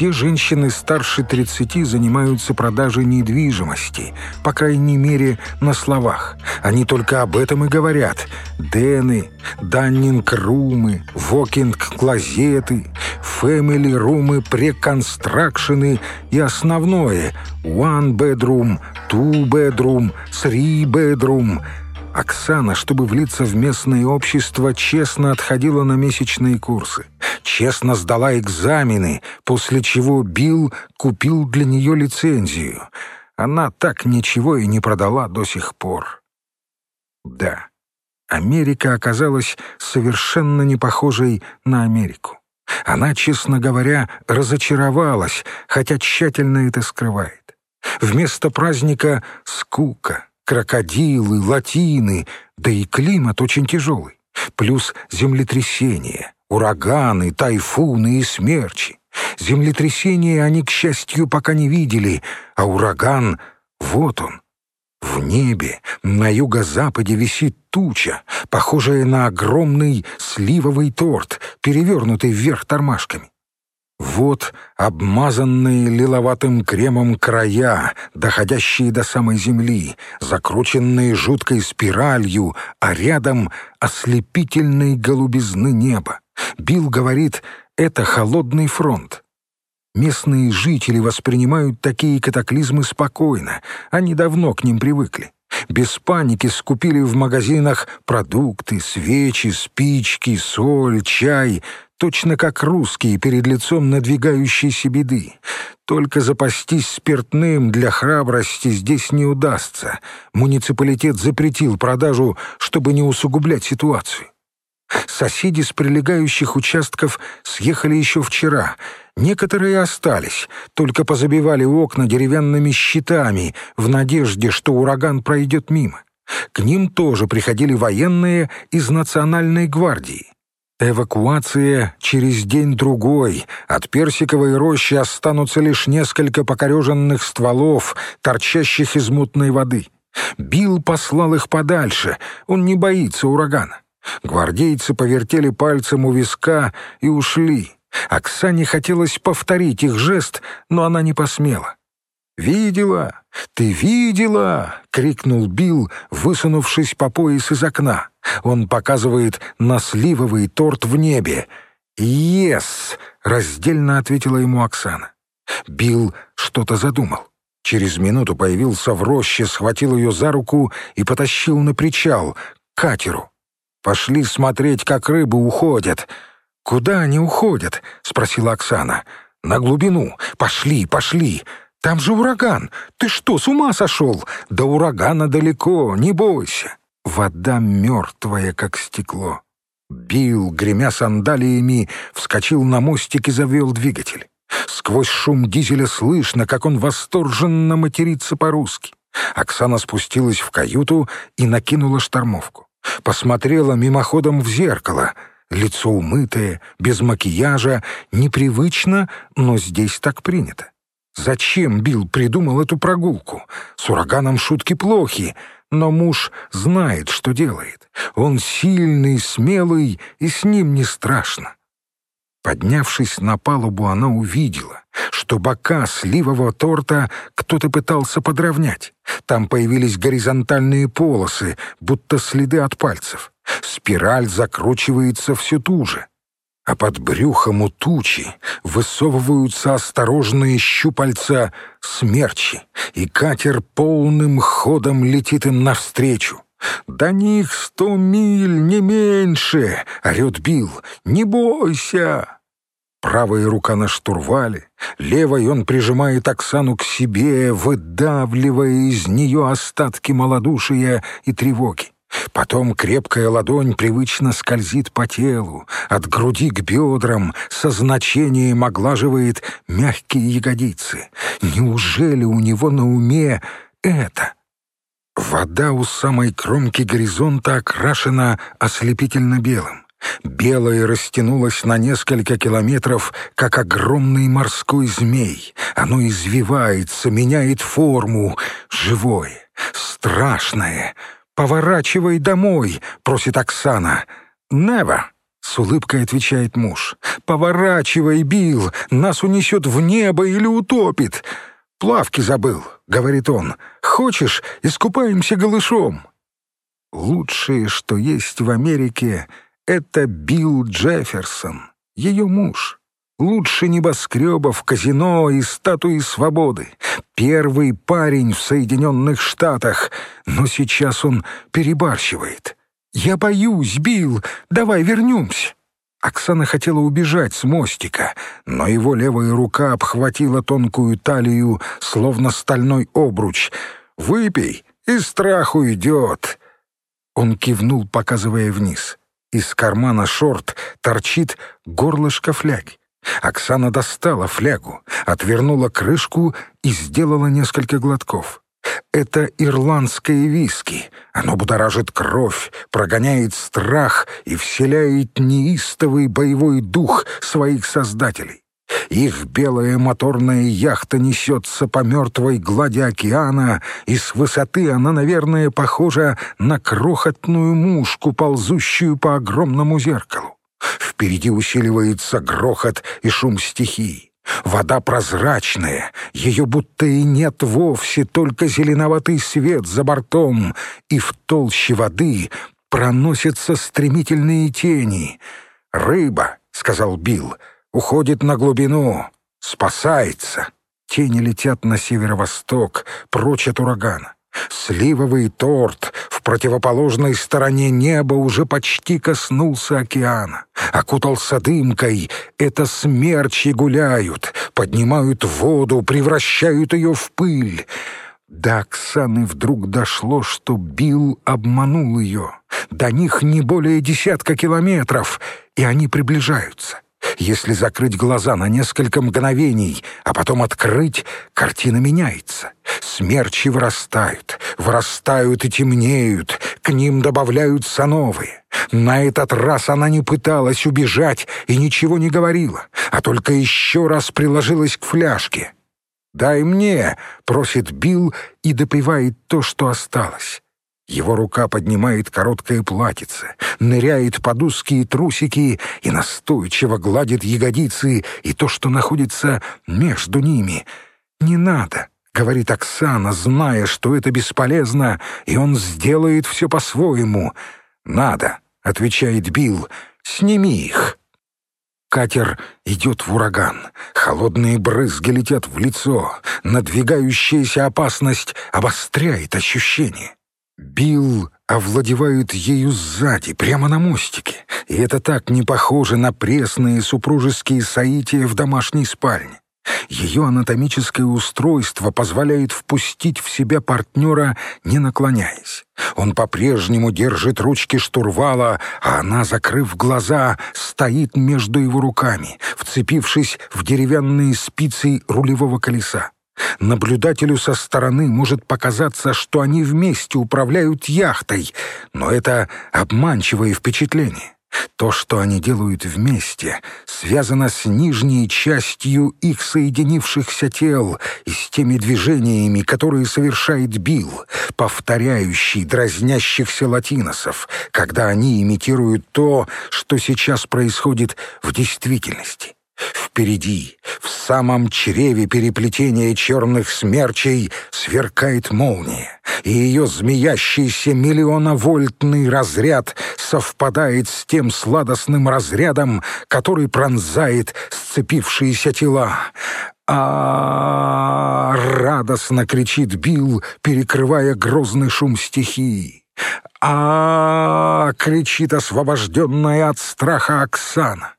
Все женщины старше 30 занимаются продажей недвижимости, по крайней мере, на словах. Они только об этом и говорят. Дены, даннинг-румы, вокинг-клозеты, фэмили-румы, преконстракшены и основное – one-bedroom, two-bedroom, three-bedroom – Оксана, чтобы влиться в местное общество, честно отходила на месячные курсы, честно сдала экзамены, после чего Билл купил для нее лицензию. Она так ничего и не продала до сих пор. Да, Америка оказалась совершенно не похожей на Америку. Она, честно говоря, разочаровалась, хотя тщательно это скрывает. Вместо праздника — скука — крокодилы, латины, да и климат очень тяжелый. Плюс землетрясения, ураганы, тайфуны и смерчи. Землетрясения они, к счастью, пока не видели, а ураган — вот он. В небе на юго-западе висит туча, похожая на огромный сливовый торт, перевернутый вверх тормашками. Вот обмазанные лиловатым кремом края, доходящие до самой земли, закрученные жуткой спиралью, а рядом ослепительной голубизны неба. Билл говорит, это холодный фронт. Местные жители воспринимают такие катаклизмы спокойно, они давно к ним привыкли. Без паники скупили в магазинах продукты, свечи, спички, соль, чай — точно как русские перед лицом надвигающейся беды. Только запастись спиртным для храбрости здесь не удастся. Муниципалитет запретил продажу, чтобы не усугублять ситуацию. Соседи с прилегающих участков съехали еще вчера. Некоторые остались, только позабивали окна деревянными щитами в надежде, что ураган пройдет мимо. К ним тоже приходили военные из Национальной гвардии. Эвакуация через день-другой. От персиковой рощи останутся лишь несколько покореженных стволов, торчащих из мутной воды. Билл послал их подальше, он не боится урагана. Гвардейцы повертели пальцем у виска и ушли. Оксане хотелось повторить их жест, но она не посмела. «Видела? Ты видела?» — крикнул Билл, высунувшись по пояс из окна. Он показывает на сливовый торт в небе. «Ес!» — раздельно ответила ему Оксана. Билл что-то задумал. Через минуту появился в роще, схватил ее за руку и потащил на причал, к катеру. «Пошли смотреть, как рыбы уходят». «Куда они уходят?» — спросила Оксана. «На глубину. Пошли, пошли. Там же ураган. Ты что, с ума сошел? До урагана далеко, не бойся». Вода мертвая, как стекло. Бил, гремя сандалиями, вскочил на мостик и завел двигатель. Сквозь шум дизеля слышно, как он восторженно матерится по-русски. Оксана спустилась в каюту и накинула штормовку. Посмотрела мимоходом в зеркало. Лицо умытое, без макияжа, непривычно, но здесь так принято. Зачем Билл придумал эту прогулку? С ураганом шутки плохи, но муж знает, что делает. Он сильный, смелый, и с ним не страшно. Поднявшись на палубу, она увидела, что бока сливового торта кто-то пытался подровнять. Там появились горизонтальные полосы, будто следы от пальцев. Спираль закручивается все туже а под брюхом у тучи высовываются осторожные щупальца смерчи, и катер полным ходом летит им навстречу. «До них сто миль, не меньше!» — орёт Билл. «Не бойся!» Правая рука на штурвале, левой он прижимает Оксану к себе, выдавливая из нее остатки малодушия и тревоги. Потом крепкая ладонь привычно скользит по телу, от груди к бедрам, со значением оглаживает мягкие ягодицы. Неужели у него на уме это? Вода у самой кромки горизонта окрашена ослепительно белым. Белое растянулось на несколько километров, как огромный морской змей. Оно извивается, меняет форму. Живое, страшное — «Поворачивай домой», — просит Оксана. «Never», — с улыбкой отвечает муж. Поворачивай, Билл, нас унесет в небо или утопит!» «Плавки забыл», — говорит он. «Хочешь, искупаемся голышом?» Лучшее, что есть в Америке, — это Билл Джефферсон, ее муж. Лучше небоскребов, казино и статуи свободы. Первый парень в Соединенных Штатах, но сейчас он перебарщивает. «Я боюсь, Билл, давай вернемся». Оксана хотела убежать с мостика, но его левая рука обхватила тонкую талию, словно стальной обруч. «Выпей, и страх уйдет». Он кивнул, показывая вниз. Из кармана шорт торчит горлышко фляги. Оксана достала флягу, отвернула крышку и сделала несколько глотков. Это ирландское виски. Оно будоражит кровь, прогоняет страх и вселяет неистовый боевой дух своих создателей. Их белая моторная яхта несется по мертвой глади океана, и с высоты она, наверное, похожа на крохотную мушку, ползущую по огромному зеркалу. Впереди усиливается грохот и шум стихий. Вода прозрачная, ее будто и нет вовсе, только зеленоватый свет за бортом, и в толще воды проносятся стремительные тени. «Рыба», — сказал Билл, — «уходит на глубину, спасается». Тени летят на северо-восток, прочь от урагана. Сливовый торт противоположной стороне неба уже почти коснулся океана. Окутался дымкой. Это смерчи гуляют, поднимают воду, превращают ее в пыль. До Оксаны вдруг дошло, что Билл обманул ее. До них не более десятка километров, и они приближаются. Если закрыть глаза на несколько мгновений, а потом открыть, картина меняется. Смерчи вырастают, вырастают и темнеют, к ним добавляются новые. На этот раз она не пыталась убежать и ничего не говорила, а только еще раз приложилась к фляжке. «Дай мне!» — просит Билл и допивает то, что осталось. Его рука поднимает короткое платьице, ныряет под узкие трусики и настойчиво гладит ягодицы и то, что находится между ними. «Не надо», — говорит Оксана, зная, что это бесполезно, и он сделает все по-своему. «Надо», — отвечает Билл, — «сними их». Катер идет в ураган. Холодные брызги летят в лицо. Надвигающаяся опасность обостряет ощущение. Билл овладевают ею сзади, прямо на мостике, и это так не похоже на пресные супружеские соития в домашней спальне. Ее анатомическое устройство позволяет впустить в себя партнера, не наклоняясь. Он по-прежнему держит ручки штурвала, а она, закрыв глаза, стоит между его руками, вцепившись в деревянные спицы рулевого колеса. Наблюдателю со стороны может показаться, что они вместе управляют яхтой, но это обманчивое впечатление. То, что они делают вместе, связано с нижней частью их соединившихся тел и с теми движениями, которые совершает Билл, повторяющий дразнящихся латиносов, когда они имитируют то, что сейчас происходит в действительности. Впереди, в самом чреве переплетения черных смерчей, сверкает молния, и ее змеящийся миллионовольтный разряд совпадает с тем сладостным разрядом, который пронзает сцепившиеся тела. а, радостно кричит Билл, перекрывая грозный шум стихии. а кричит освобожденная от страха Оксана.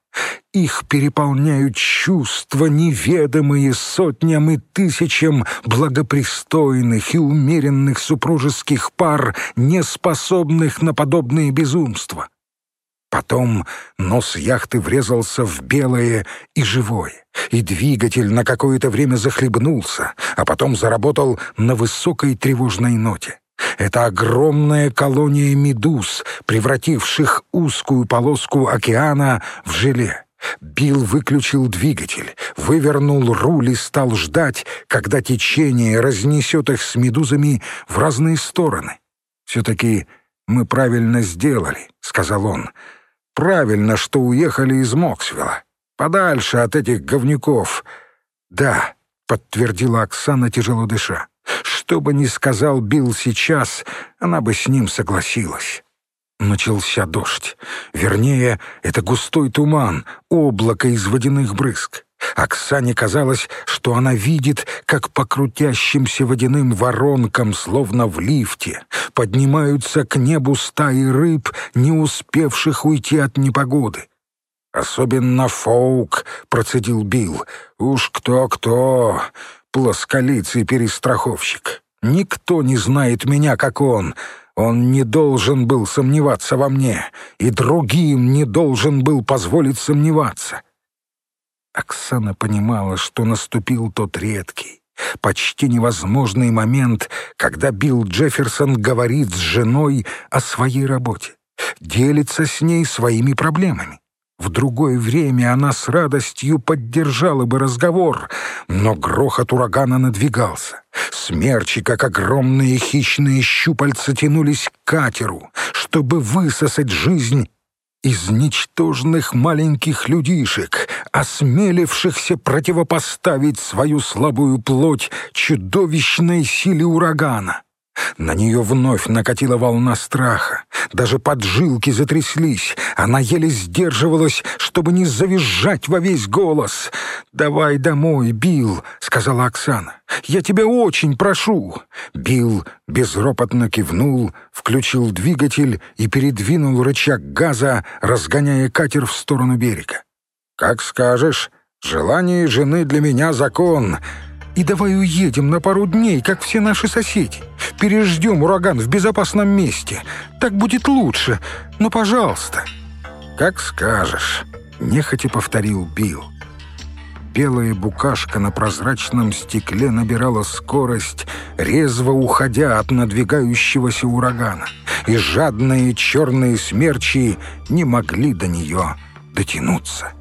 Их переполняют чувства, неведомые сотням и тысячам благопристойных и умеренных супружеских пар, не способных на подобные безумства. Потом нос яхты врезался в белое и живое, и двигатель на какое-то время захлебнулся, а потом заработал на высокой тревожной ноте. Это огромная колония медуз, превративших узкую полоску океана в желе. Билл выключил двигатель, вывернул руль и стал ждать, когда течение разнесет их с медузами в разные стороны. «Все-таки мы правильно сделали», — сказал он. «Правильно, что уехали из Моксвилла. подальше от этих говнюков». «Да», — подтвердила Оксана, тяжело дыша. «Что бы ни сказал Билл сейчас, она бы с ним согласилась». Начался дождь. Вернее, это густой туман, облако из водяных брызг. Оксане казалось, что она видит, как по крутящимся водяным воронкам, словно в лифте, поднимаются к небу стаи рыб, не успевших уйти от непогоды. «Особенно Фоук», — процедил Билл. «Уж кто-кто, плосколицый перестраховщик. Никто не знает меня, как он. Он не должен был сомневаться во мне, и другим не должен был позволить сомневаться». Оксана понимала, что наступил тот редкий, почти невозможный момент, когда Билл Джефферсон говорит с женой о своей работе, делится с ней своими проблемами. В другое время она с радостью поддержала бы разговор, но грохот урагана надвигался. Смерчи, как огромные хищные щупальца, тянулись к катеру, чтобы высосать жизнь из ничтожных маленьких людишек, осмелившихся противопоставить свою слабую плоть чудовищной силе урагана. На нее вновь накатила волна страха. Даже поджилки затряслись. Она еле сдерживалась, чтобы не завизжать во весь голос. «Давай домой, Билл», — сказала Оксана. «Я тебя очень прошу». Билл безропотно кивнул, включил двигатель и передвинул рычаг газа, разгоняя катер в сторону берега. «Как скажешь. Желание жены для меня закон». И давай уедем на пару дней, как все наши соседи. Переждем ураган в безопасном месте. Так будет лучше. Но, пожалуйста». «Как скажешь», — нехотя повторил Билл. Белая букашка на прозрачном стекле набирала скорость, резво уходя от надвигающегося урагана, и жадные черные смерчи не могли до нее дотянуться.